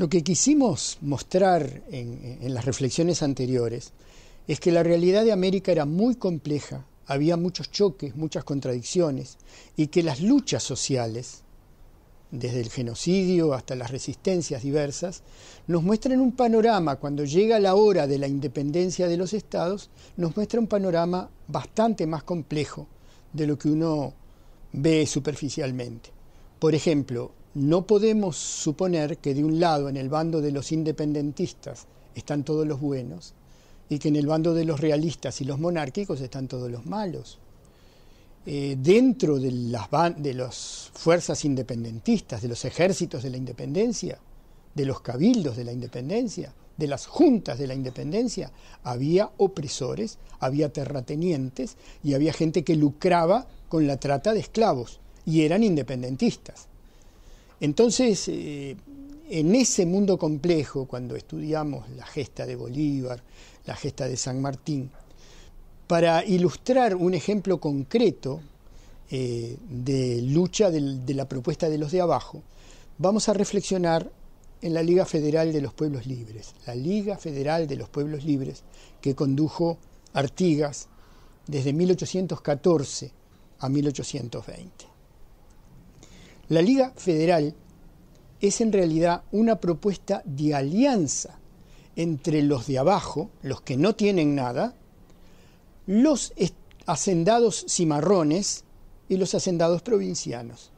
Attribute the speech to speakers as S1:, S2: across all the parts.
S1: Lo que quisimos mostrar en, las reflexiones anteriores es que la realidad de América era muy compleja, había muchos choques, muchas contradicciones, y que las luchas sociales, desde el genocidio hasta las resistencias diversas, nos muestran un panorama, cuando llega la hora de la independencia de los estados, nos muestra un panorama bastante más complejo de lo que uno ve superficialmente. Por ejemplo, no podemos suponer que de un lado, en el bando de los independentistas, están todos los buenos, y que en el bando de los realistas y los monárquicos están todos los malos. Eh, dentro de las, de las fuerzas independentistas, de los ejércitos de la independencia, de los cabildos de la independencia, de las juntas de la independencia, había opresores, había terratenientes y había gente que lucraba con la trata de esclavos y eran independentistas. Entonces, eh, en ese mundo complejo, cuando estudiamos la gesta de Bolívar, la gesta de San Martín, para ilustrar un ejemplo concreto eh, de lucha de la propuesta de los de abajo, vamos a reflexionar en la Liga Federal de los Pueblos Libres, la Liga Federal de los Pueblos Libres que condujo Artigas desde 1814 a 1820. La Liga Federal es en realidad una propuesta de alianza entre los de abajo, los que no tienen nada, los hacendados cimarrones y los hacendados provincianos.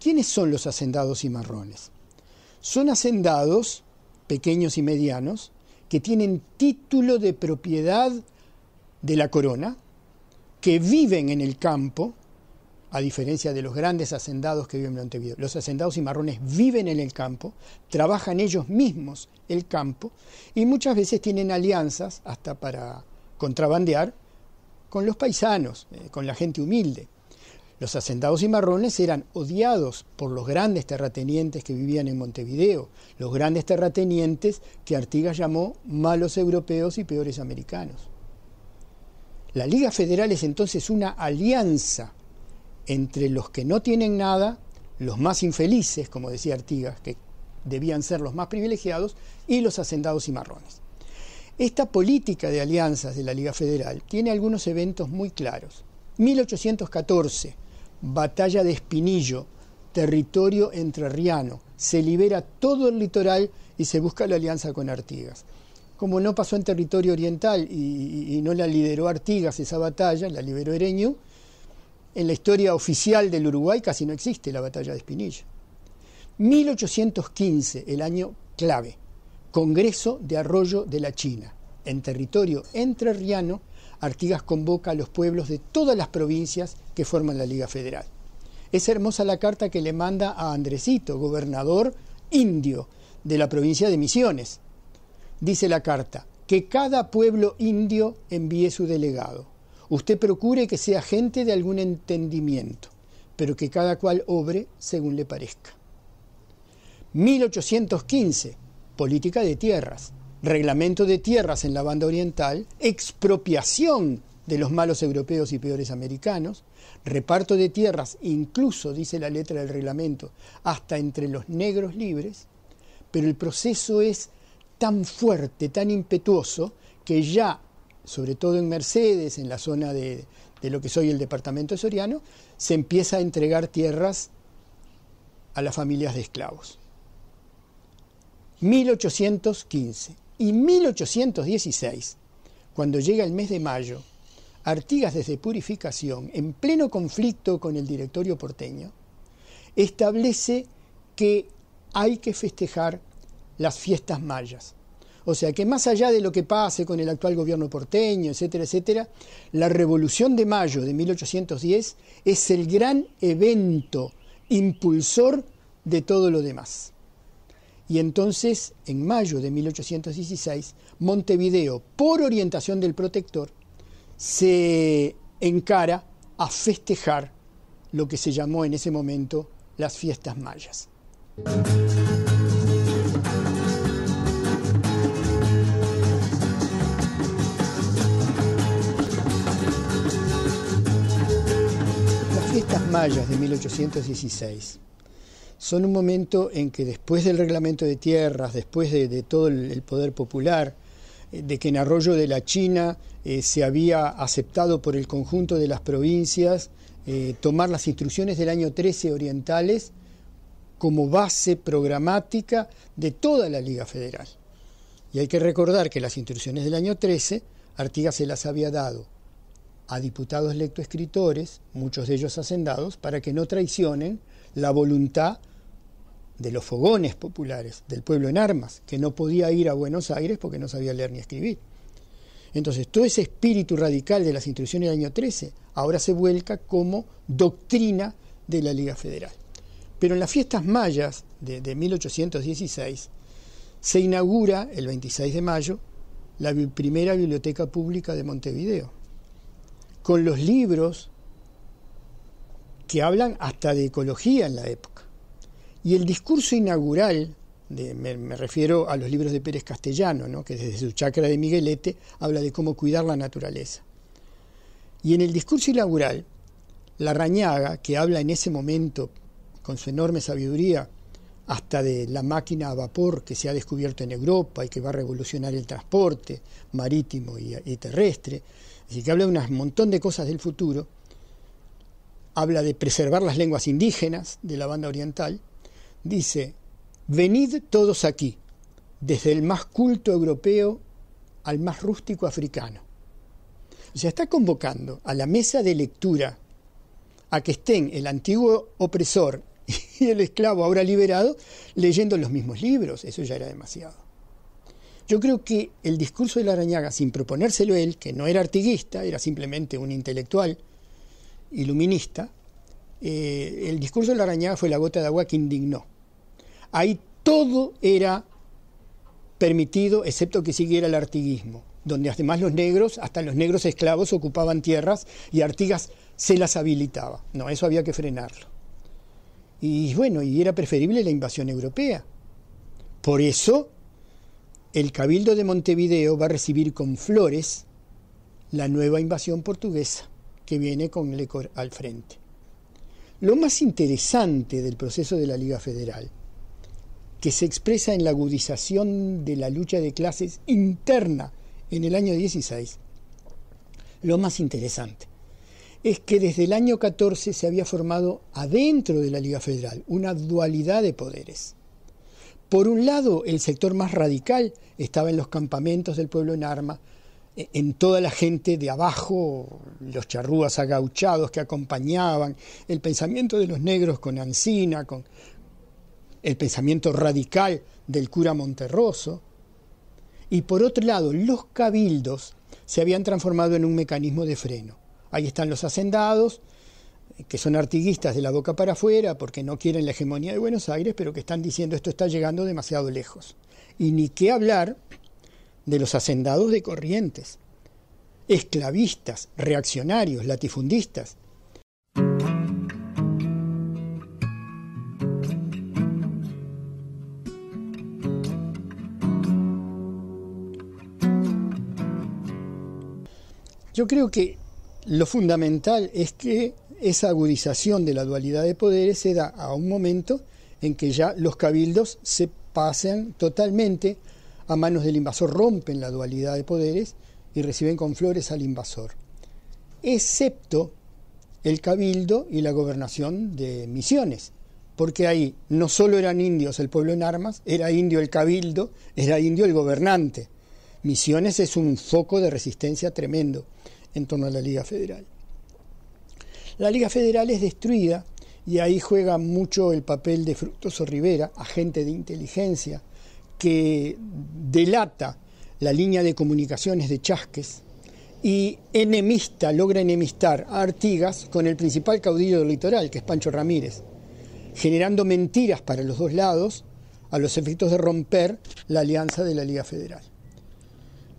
S1: ¿Quiénes son los hacendados cimarrones? Son hacendados pequeños y medianos que tienen título de propiedad de la corona, que viven en el campo, a diferencia de los grandes hacendados que viven en Montevideo. Los hacendados cimarrones viven en el campo, trabajan ellos mismos el campo y muchas veces tienen alianzas hasta para contrabandear con los paisanos, eh, con la gente humilde. Los hacendados y marrones eran odiados por los grandes terratenientes que vivían en Montevideo, los grandes terratenientes que Artigas llamó malos europeos y peores americanos. La Liga Federal es entonces una alianza entre los que no tienen nada, los más infelices, como decía Artigas, que debían ser los más privilegiados, y los hacendados y marrones. Esta política de alianzas de la Liga Federal tiene algunos eventos muy claros. 1814, batalla de Espinillo, territorio entrerriano, se libera todo el litoral y se busca la alianza con Artigas. Como no pasó en territorio oriental y, no la lideró Artigas esa batalla, la liberó Ereñu, en la historia oficial del Uruguay casi no existe la batalla de Espinillo. 1815, el año clave. Congreso de Arroyo de la China. En territorio entrerriano, Artigas convoca a los pueblos de todas las provincias que forman la Liga Federal. Es hermosa la carta que le manda a Andresito, gobernador indio de la provincia de Misiones. Dice la carta, que cada pueblo indio envíe su delegado. Usted procure que sea gente de algún entendimiento, pero que cada cual obre según le parezca. 1815, política de tierras, reglamento de tierras en la banda oriental, expropiación de los malos europeos y peores americanos, reparto de tierras, incluso, dice la letra del reglamento, hasta entre los negros libres, pero el proceso es tan fuerte, tan impetuoso, que ya, sobre todo en Mercedes, en la zona de, de lo que soy el departamento soriano, se empieza a entregar tierras a las familias de esclavos. 1815 y 1816, cuando llega el mes de mayo, Artigas desde Purificación, en pleno conflicto con el directorio porteño, establece que hay que festejar las fiestas mayas. O sea que más allá de lo que pase con el actual gobierno porteño, etcétera, etcétera, la Revolución de Mayo de 1810 es el gran evento impulsor de todo lo demás. Y entonces, en mayo de 1816, Montevideo, por orientación del protector, se encara a festejar lo que se llamó en ese momento las fiestas mayas. Mayas de 1816 son un momento en que después del reglamento de tierras, después de, todo el, poder popular, eh, de que en Arroyo de la China eh, se había aceptado por el conjunto de las provincias eh, tomar las instrucciones del año 13 orientales como base programática de toda la Liga Federal. Y hay que recordar que las instrucciones del año 13, Artigas se las había dado a diputados lectoescritores, muchos de ellos hacendados, para que no traicionen la voluntad de los fogones populares, del pueblo en armas, que no podía ir a Buenos Aires porque no sabía leer ni escribir. Entonces, todo ese espíritu radical de las instrucciones del año 13 ahora se vuelca como doctrina de la Liga Federal. Pero en las fiestas mayas de, de 1816 se inaugura el 26 de mayo la primera biblioteca pública de Montevideo, con los libros que hablan hasta de ecología en la época. Y el discurso inaugural, me, refiero a los libros de Pérez Castellano, que desde su chacra de Miguelete habla de cómo cuidar la naturaleza. Y en el discurso inaugural, la Rañaga, que habla en ese momento con su enorme sabiduría hasta de la máquina a vapor que se ha descubierto en Europa y que va a revolucionar el transporte marítimo y, terrestre, así que habla de un montón de cosas del futuro, habla de preservar las lenguas indígenas de la banda oriental, dice, venid todos aquí, desde el más culto europeo al más rústico africano. O sea, está convocando a la mesa de lectura a que estén el antiguo opresor y el esclavo ahora liberado leyendo los mismos libros. Eso ya era demasiado. Yo creo que el discurso de la Arañaga, sin proponérselo él, que no era artiguista, era simplemente un intelectual iluminista, eh, el discurso de la Arañaga fue la gota de agua que indignó. Ahí todo era permitido, excepto que siguiera el artiguismo, donde además los negros, hasta los negros esclavos, ocupaban tierras y Artigas se las habilitaba. No, eso había que frenarlo. Y bueno, y era preferible la invasión europea. Por eso, el Cabildo de Montevideo va a recibir con flores la nueva invasión portuguesa, que viene con Lecor al frente. Lo más interesante del proceso de la Liga Federal, que se expresa en la agudización de la lucha de clases interna en el año 16, lo más interesante es que desde el año 14 se había formado adentro de la Liga Federal una dualidad de poderes. Por un lado, el sector más radical estaba en los campamentos del pueblo en arma, e, en toda la gente de abajo, los charrúas agauchados que acompañaban, el pensamiento de los negros con Ancina, con el pensamiento radical del cura Monterroso. Y por otro lado, los cabildos se habían transformado en un mecanismo de freno. Ahí están los hacendados, que son artiguistas de la boca para afuera porque no quieren la hegemonía de Buenos Aires, pero que están diciendo esto está llegando demasiado lejos. Y ni qué hablar de los hacendados de Corrientes, esclavistas, reaccionarios, latifundistas. Yo creo que lo fundamental es que esa agudización de la dualidad de poderes se da a un momento en que ya los cabildos se pasan totalmente a manos del invasor, rompen la dualidad de poderes y reciben con flores al invasor, excepto el cabildo y la gobernación de Misiones, porque ahí no solo eran indios el pueblo en armas, era indio el cabildo, era indio el gobernante. Misiones es un foco de resistencia tremendo en torno a la Liga Federal. La Liga Federal es destruida y ahí juega mucho el papel de Fructoso Rivera, agente de inteligencia, que delata la línea de comunicaciones de Chasques y enemista, logra enemistar a Artigas con el principal caudillo del litoral, que es Pancho Ramírez, generando mentiras para los dos lados a los efectos de romper la alianza de la Liga Federal.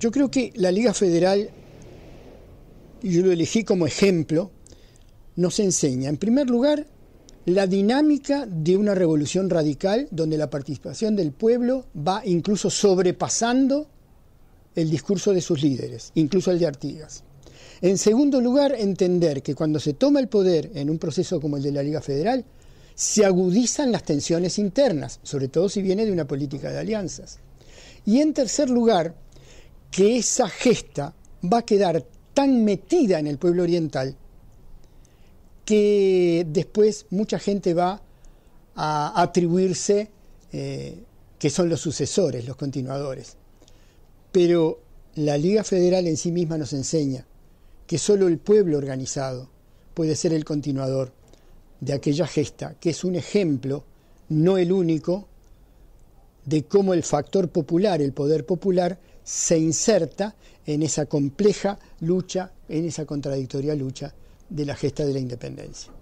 S1: Yo creo que la Liga Federal yo lo elegí como ejemplo, nos enseña, en primer lugar, la dinámica de una revolución radical donde la participación del pueblo va incluso sobrepasando el discurso de sus líderes, incluso el de Artigas. En segundo lugar, entender que cuando se toma el poder en un proceso como el de la Liga Federal, se agudizan las tensiones internas, sobre todo si viene de una política de alianzas. Y en tercer lugar, que esa gesta va a quedar tan metida en el pueblo oriental que después mucha gente va a atribuirse eh, que son los sucesores, los continuadores. Pero la Liga Federal en sí misma nos enseña que solo el pueblo organizado puede ser el continuador de aquella gesta, que es un ejemplo, no el único, de cómo el factor popular, el poder popular, se inserta en esa compleja lucha, en esa contradictoria lucha de la gesta de la independencia.